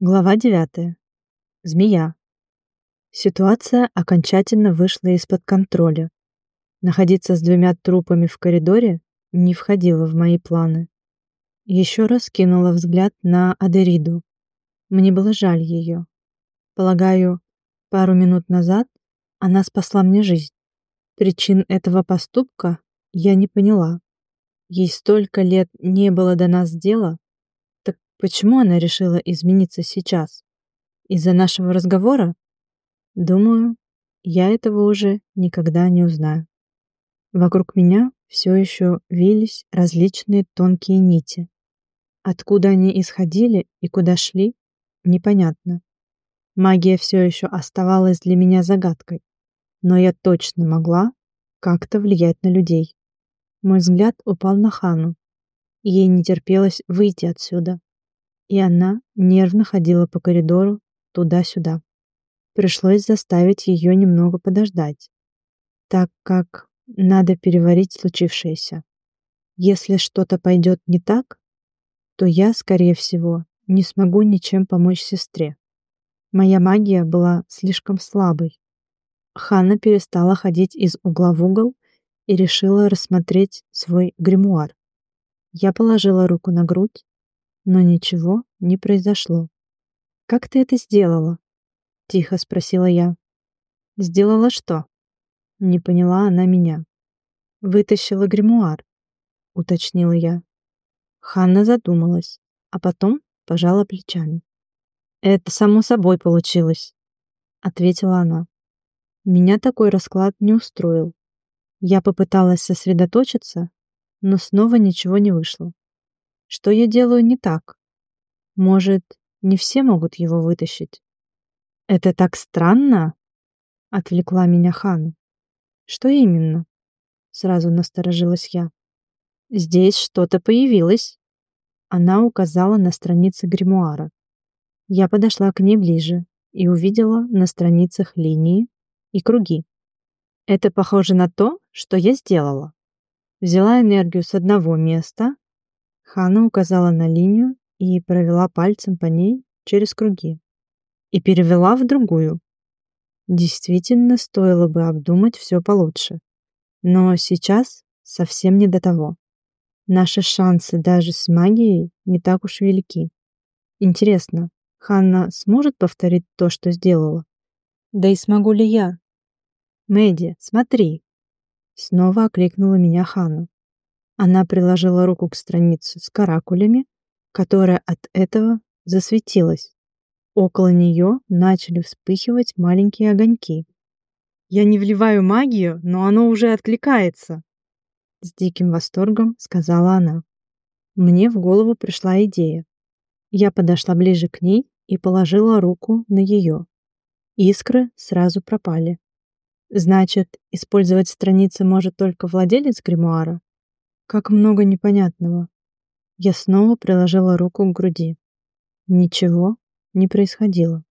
Глава 9. Змея. Ситуация окончательно вышла из-под контроля. Находиться с двумя трупами в коридоре не входило в мои планы. Еще раз кинула взгляд на Адериду. Мне было жаль ее. Полагаю, пару минут назад она спасла мне жизнь. Причин этого поступка я не поняла. Ей столько лет не было до нас дела, Почему она решила измениться сейчас? Из-за нашего разговора? Думаю, я этого уже никогда не узнаю. Вокруг меня все еще вились различные тонкие нити. Откуда они исходили и куда шли, непонятно. Магия все еще оставалась для меня загадкой, но я точно могла как-то влиять на людей. Мой взгляд упал на Хану. Ей не терпелось выйти отсюда и она нервно ходила по коридору туда-сюда. Пришлось заставить ее немного подождать, так как надо переварить случившееся. Если что-то пойдет не так, то я, скорее всего, не смогу ничем помочь сестре. Моя магия была слишком слабой. Ханна перестала ходить из угла в угол и решила рассмотреть свой гримуар. Я положила руку на грудь но ничего не произошло. «Как ты это сделала?» — тихо спросила я. «Сделала что?» — не поняла она меня. «Вытащила гримуар», — уточнила я. Ханна задумалась, а потом пожала плечами. «Это само собой получилось», — ответила она. Меня такой расклад не устроил. Я попыталась сосредоточиться, но снова ничего не вышло. Что я делаю не так? Может, не все могут его вытащить? Это так странно? Отвлекла меня Хану. Что именно? Сразу насторожилась я. Здесь что-то появилось. Она указала на страницы гримуара. Я подошла к ней ближе и увидела на страницах линии и круги. Это похоже на то, что я сделала. Взяла энергию с одного места Хана указала на линию и провела пальцем по ней через круги. И перевела в другую. Действительно, стоило бы обдумать все получше. Но сейчас совсем не до того. Наши шансы даже с магией не так уж велики. Интересно, Ханна сможет повторить то, что сделала? Да и смогу ли я? Мэдди, смотри. Снова окликнула меня Ханна. Она приложила руку к странице с каракулями, которая от этого засветилась. Около нее начали вспыхивать маленькие огоньки. «Я не вливаю магию, но оно уже откликается!» С диким восторгом сказала она. Мне в голову пришла идея. Я подошла ближе к ней и положила руку на ее. Искры сразу пропали. Значит, использовать страницы может только владелец гримуара? Как много непонятного. Я снова приложила руку к груди. Ничего не происходило.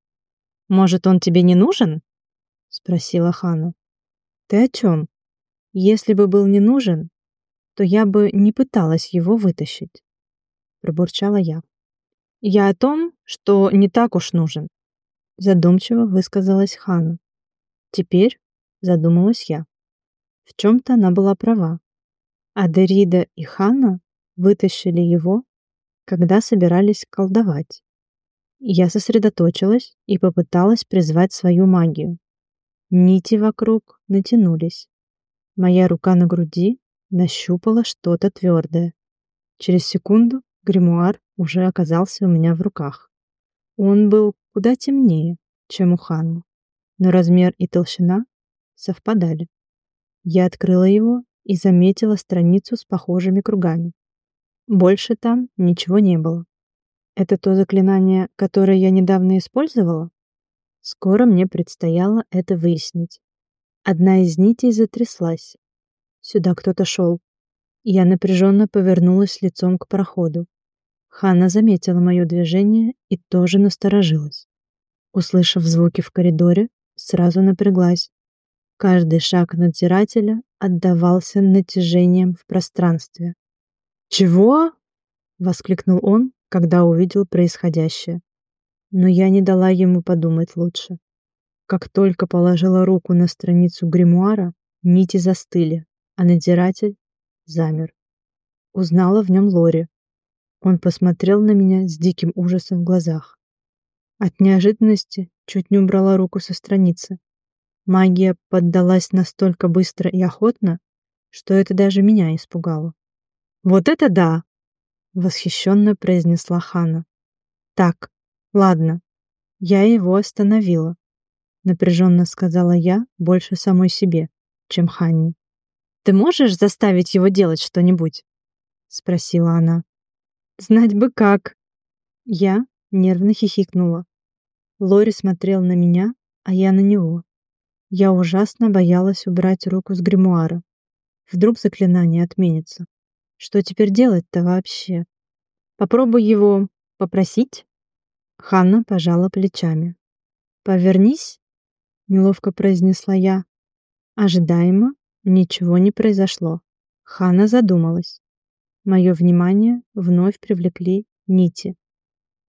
«Может, он тебе не нужен?» — спросила Хана. «Ты о чем? Если бы был не нужен, то я бы не пыталась его вытащить», — пробурчала я. «Я о том, что не так уж нужен», — задумчиво высказалась Хана. Теперь задумалась я. В чем-то она была права. Адерида и Ханна вытащили его, когда собирались колдовать. Я сосредоточилась и попыталась призвать свою магию. Нити вокруг натянулись. Моя рука на груди нащупала что-то твердое. Через секунду гримуар уже оказался у меня в руках. Он был куда темнее, чем у Ханны, но размер и толщина совпадали. Я открыла его и заметила страницу с похожими кругами. Больше там ничего не было. Это то заклинание, которое я недавно использовала? Скоро мне предстояло это выяснить. Одна из нитей затряслась. Сюда кто-то шел. Я напряженно повернулась лицом к проходу. Ханна заметила мое движение и тоже насторожилась. Услышав звуки в коридоре, сразу напряглась. Каждый шаг надзирателя отдавался натяжением в пространстве. «Чего?» — воскликнул он, когда увидел происходящее. но я не дала ему подумать лучше. Как только положила руку на страницу гримуара, нити застыли, а надзиратель замер. Узнала в нем Лори. Он посмотрел на меня с диким ужасом в глазах. От неожиданности чуть не убрала руку со страницы. Магия поддалась настолько быстро и охотно, что это даже меня испугало. «Вот это да!» — восхищенно произнесла Хана. «Так, ладно, я его остановила», — напряженно сказала я больше самой себе, чем Ханне. «Ты можешь заставить его делать что-нибудь?» — спросила она. «Знать бы как!» Я нервно хихикнула. Лори смотрел на меня, а я на него. Я ужасно боялась убрать руку с гримуара. Вдруг заклинание отменится. Что теперь делать-то вообще? Попробуй его попросить? Ханна пожала плечами. «Повернись», — неловко произнесла я. Ожидаемо ничего не произошло. Ханна задумалась. Мое внимание вновь привлекли нити.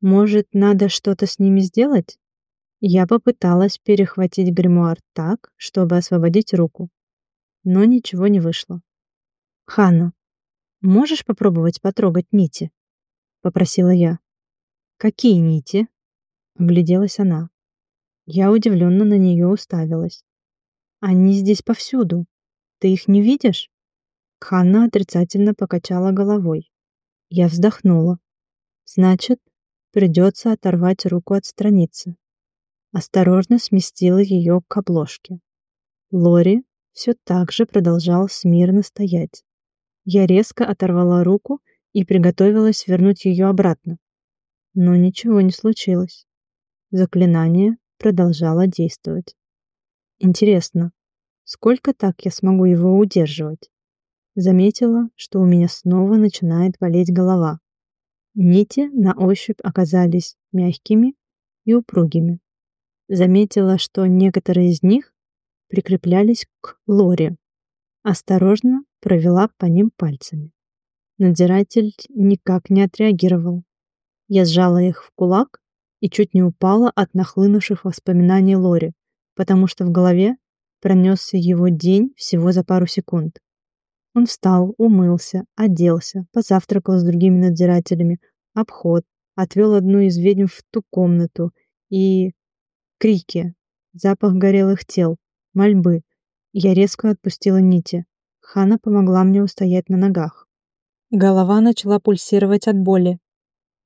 Может, надо что-то с ними сделать? Я попыталась перехватить гримуар так, чтобы освободить руку. Но ничего не вышло. «Ханна, можешь попробовать потрогать нити?» — попросила я. «Какие нити?» — огляделась она. Я удивленно на нее уставилась. «Они здесь повсюду. Ты их не видишь?» Ханна отрицательно покачала головой. Я вздохнула. «Значит, придется оторвать руку от страницы осторожно сместила ее к обложке. Лори все так же продолжал смирно стоять. Я резко оторвала руку и приготовилась вернуть ее обратно. Но ничего не случилось. Заклинание продолжало действовать. Интересно, сколько так я смогу его удерживать? Заметила, что у меня снова начинает болеть голова. Нити на ощупь оказались мягкими и упругими заметила, что некоторые из них прикреплялись к лоре. Осторожно провела по ним пальцами. Надзиратель никак не отреагировал. Я сжала их в кулак и чуть не упала от нахлынувших воспоминаний Лори, потому что в голове пронесся его день всего за пару секунд. Он встал, умылся, оделся, позавтракал с другими надзирателями, обход, отвел одну из ведьм в ту комнату и Крики, запах горелых тел, мольбы. Я резко отпустила нити. Хана помогла мне устоять на ногах. Голова начала пульсировать от боли.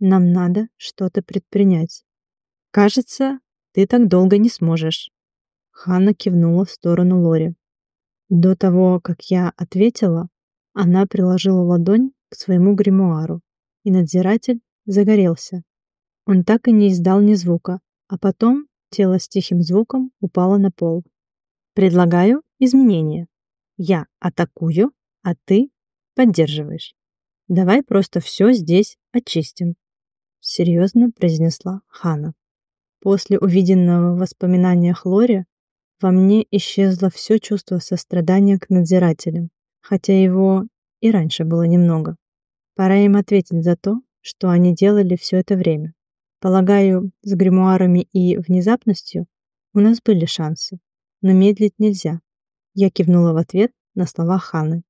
Нам надо что-то предпринять. Кажется, ты так долго не сможешь. Ханна кивнула в сторону Лори. До того, как я ответила, она приложила ладонь к своему гримуару, и надзиратель загорелся. Он так и не издал ни звука, а потом Тело с тихим звуком упало на пол. Предлагаю изменения. Я атакую, а ты поддерживаешь. Давай просто все здесь очистим. Серьезно произнесла Хана. После увиденного в воспоминаниях Лори во мне исчезло все чувство сострадания к надзирателям, хотя его и раньше было немного. Пора им ответить за то, что они делали все это время. Полагаю, с гримуарами и внезапностью у нас были шансы, но медлить нельзя. Я кивнула в ответ на слова Ханы.